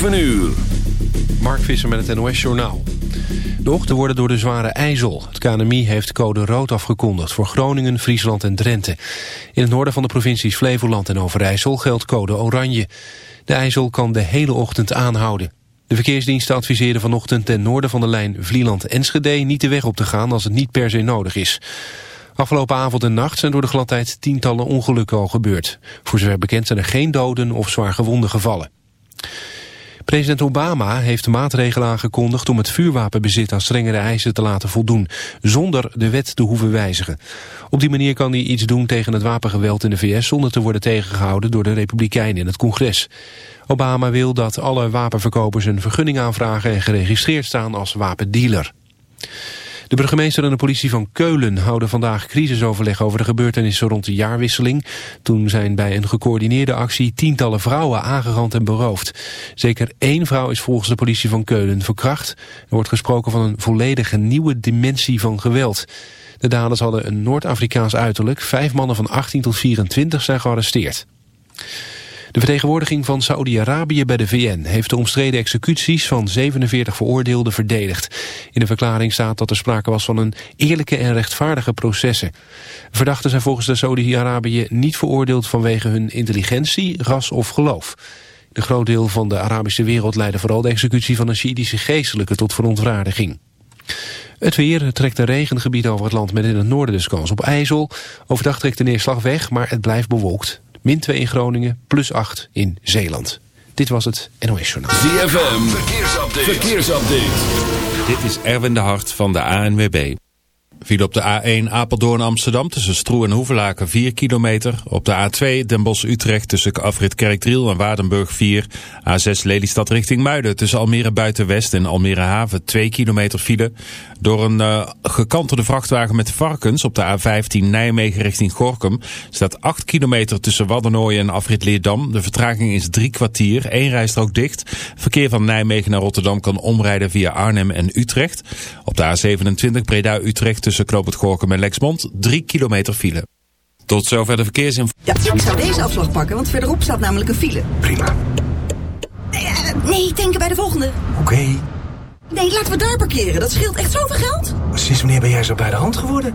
7 uur. Mark Visser met het NOS Journaal. De ochtenden worden door de zware ijzel. Het KNMI heeft code rood afgekondigd voor Groningen, Friesland en Drenthe. In het noorden van de provincies Flevoland en Overijssel geldt code oranje. De ijzel kan de hele ochtend aanhouden. De verkeersdiensten adviseerden vanochtend ten noorden van de lijn Vlieland-Enschede niet de weg op te gaan als het niet per se nodig is. Afgelopen avond en nacht zijn door de gladheid tientallen ongelukken al gebeurd. Voor zover bekend zijn er geen doden of zwaar gewonden gevallen. President Obama heeft maatregelen aangekondigd om het vuurwapenbezit aan strengere eisen te laten voldoen, zonder de wet te hoeven wijzigen. Op die manier kan hij iets doen tegen het wapengeweld in de VS zonder te worden tegengehouden door de Republikeinen in het congres. Obama wil dat alle wapenverkopers een vergunning aanvragen en geregistreerd staan als wapendealer. De burgemeester en de politie van Keulen houden vandaag crisisoverleg over de gebeurtenissen rond de jaarwisseling. Toen zijn bij een gecoördineerde actie tientallen vrouwen aangerand en beroofd. Zeker één vrouw is volgens de politie van Keulen verkracht. Er wordt gesproken van een volledige nieuwe dimensie van geweld. De daders hadden een Noord-Afrikaans uiterlijk. Vijf mannen van 18 tot 24 zijn gearresteerd. De vertegenwoordiging van Saoedi-Arabië bij de VN heeft de omstreden executies van 47 veroordeelden verdedigd. In de verklaring staat dat er sprake was van een eerlijke en rechtvaardige processen. Verdachten zijn volgens de Saoedi-Arabië niet veroordeeld vanwege hun intelligentie, ras of geloof. De groot deel van de Arabische wereld leidde vooral de executie van een Sjiïdische geestelijke tot verontwaardiging. Het weer trekt een regengebied over het land met in het noorden dus kans op ijzel. Overdag trekt de neerslag weg, maar het blijft bewolkt. Min 2 in Groningen, plus 8 in Zeeland. Dit was het NOS Journaal. ZFM, verkeersupdate. verkeersupdate. Dit is Erwin de Hart van de ANWB. Viel op de A1 Apeldoorn Amsterdam tussen Stroe en Hoevelaken 4 kilometer. Op de A2 Den Bosch Utrecht tussen Afrit Kerkdriel en Waardenburg 4. A6 Lelystad richting Muiden tussen Almere Buitenwest en Almere Haven 2 kilometer file. Door een uh, gekanterde vrachtwagen met varkens op de A15 Nijmegen richting Gorkum staat 8 kilometer tussen Waddenooien en Afrit Leerdam. De vertraging is drie kwartier, één rijstrook dicht. Verkeer van Nijmegen naar Rotterdam kan omrijden via Arnhem en Utrecht. Op de A27 Breda Utrecht tussen Knoop het Gorkum en Lexmond 3 kilometer file. Tot zover de verkeersinformatie. Ja, ik zou deze afslag pakken, want verderop staat namelijk een file. Prima. Nee, nee denken bij de volgende. Oké. Nee, laten we daar parkeren. Dat scheelt echt zoveel geld. Sinds wanneer ben jij zo bij de hand geworden?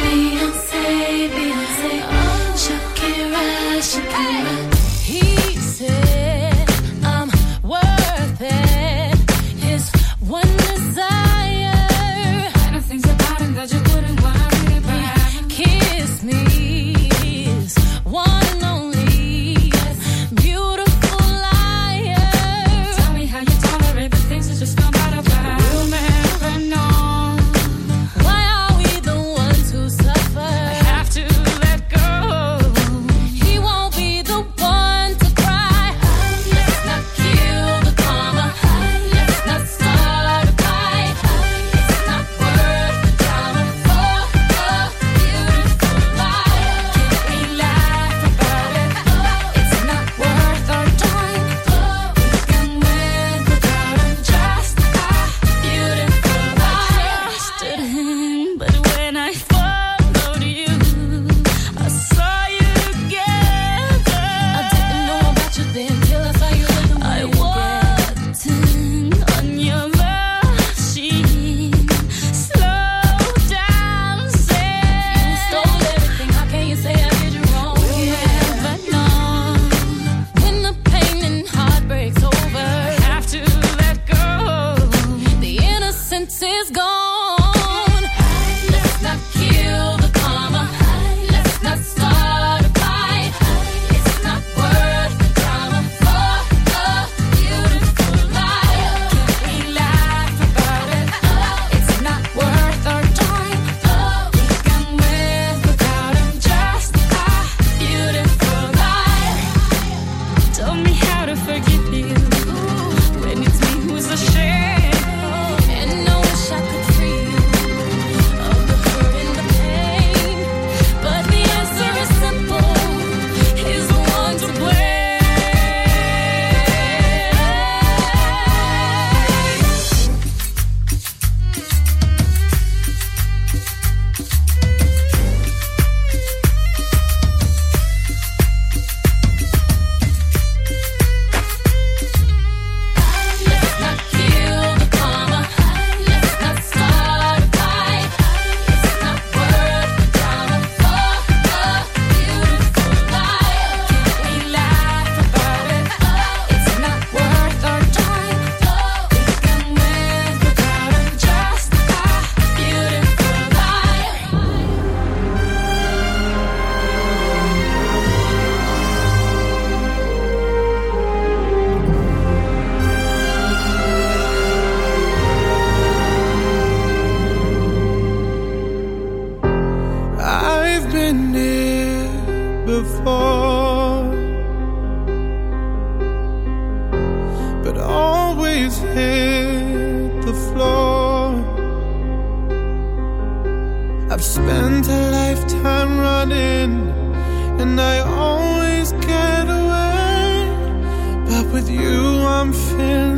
Beyonce, Beyonce, Shakira, Shakira. He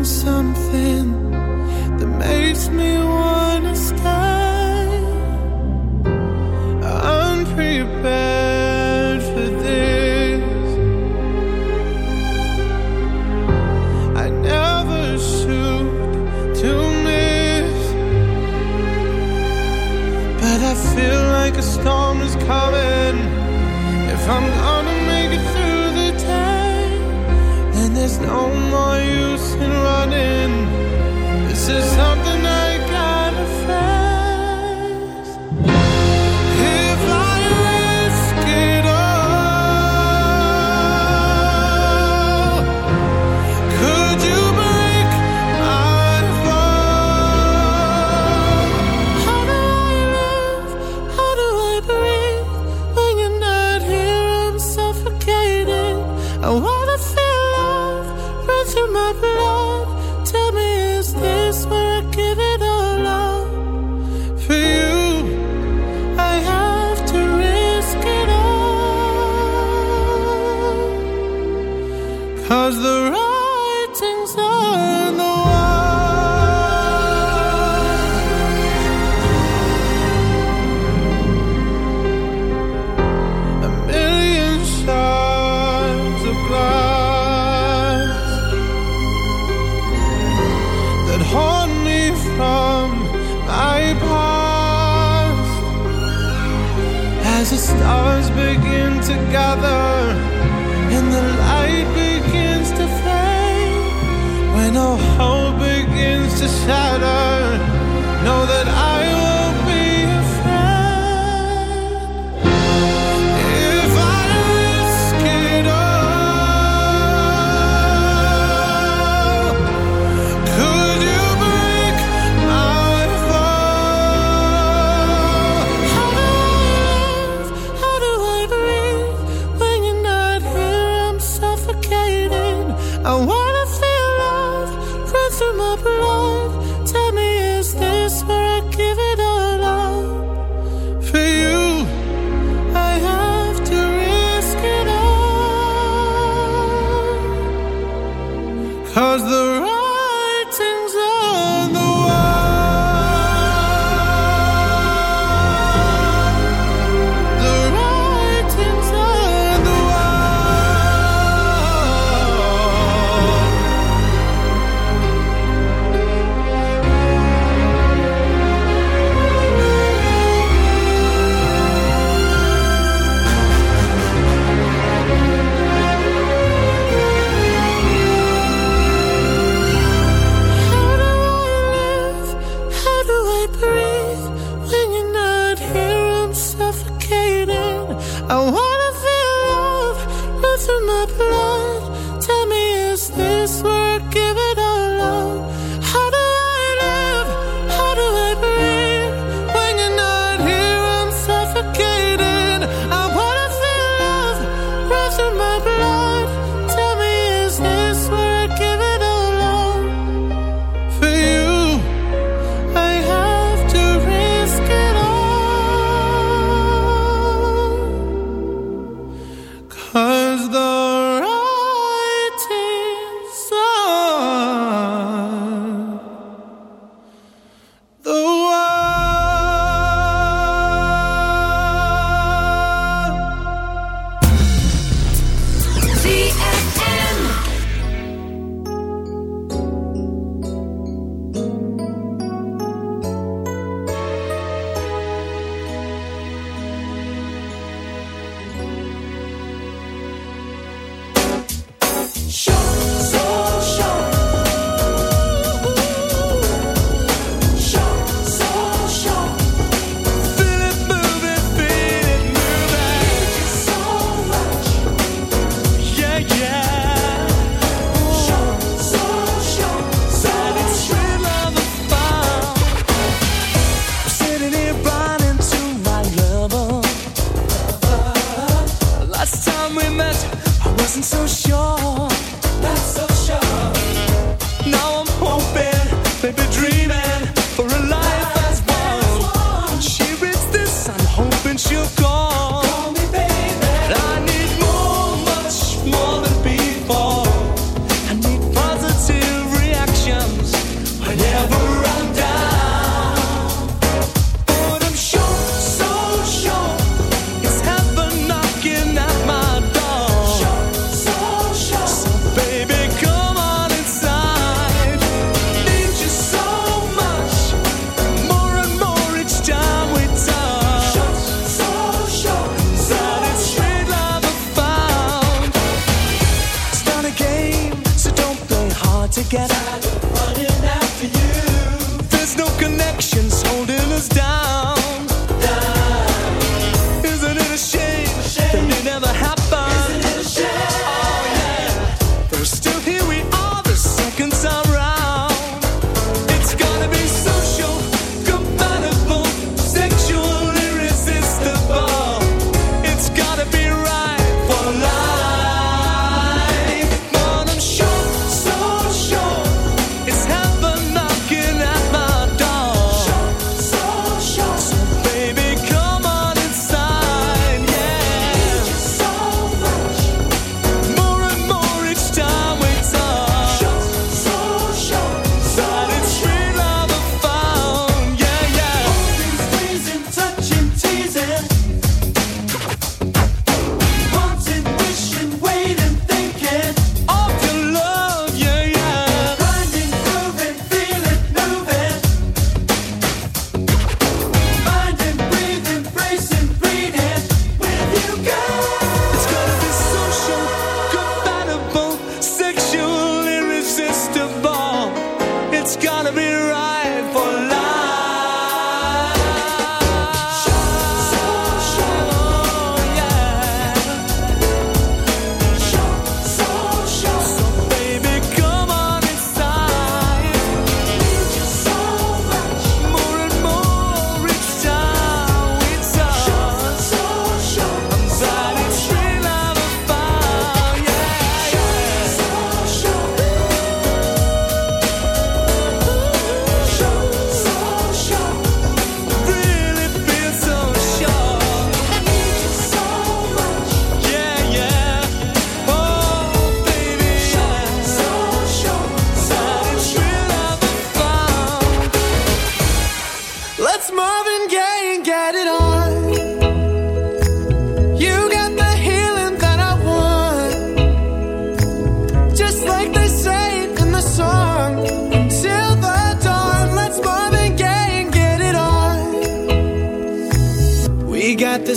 something that makes me Shadow.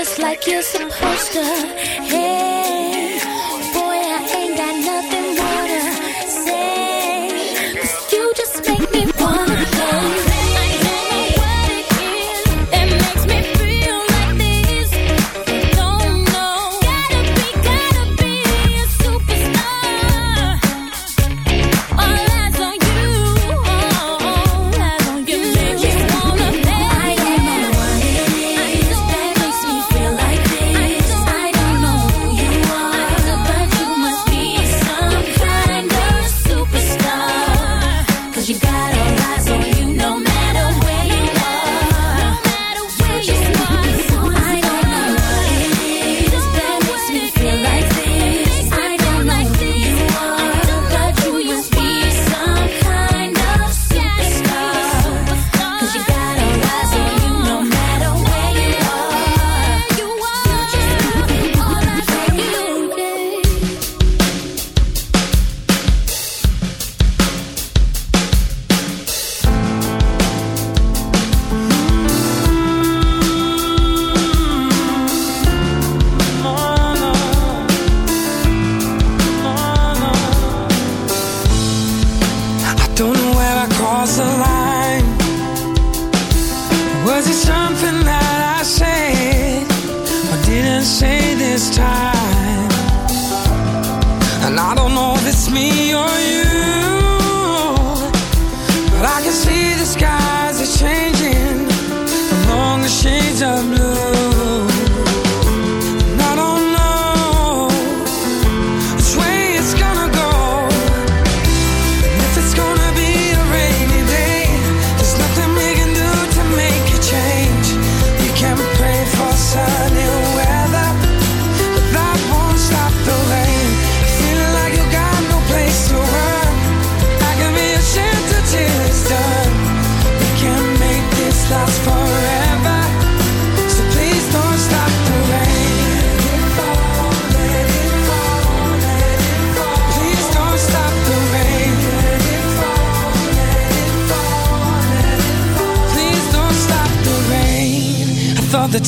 just like you're supposed to.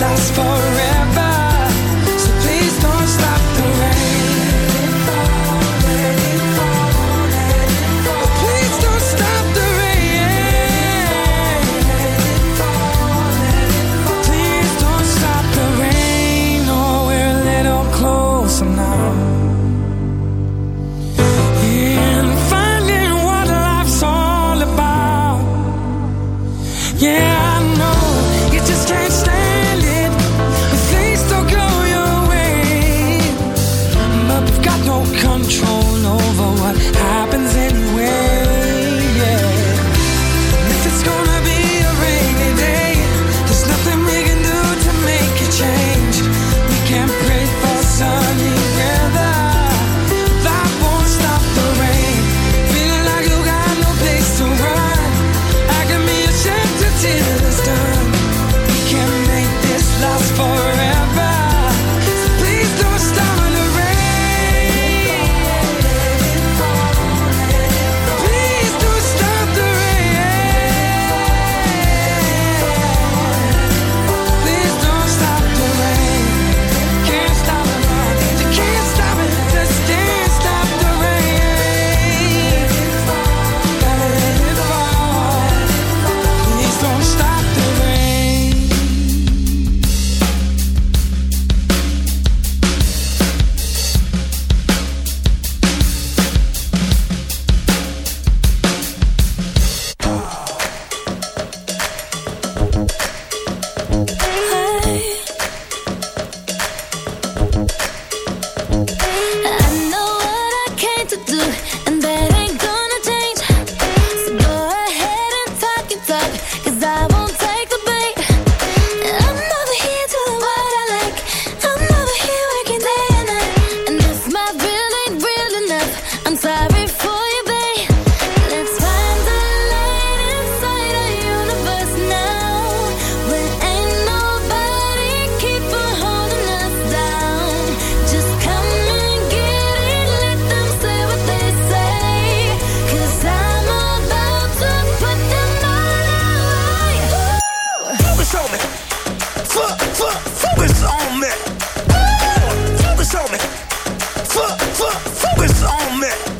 last forever. since me.